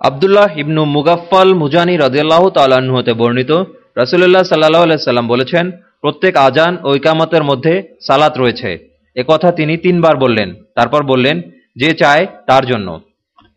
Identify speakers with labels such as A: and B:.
A: আবদুল্লাহ ইবনু মুগাফাল মুজানি রদিয়াল্লাহ তাল্লাহ্ন হতে বর্ণিত, রাসুলুল্লাহ সাল্লাহ সাল্লাম বলেছেন, প্রত্যেক আজান ও ইকামতের মধ্যে সালাত রয়েছে। একথা তিনি তিনবার বললেন। তারপর বললেন, যে চায় তার জন্য।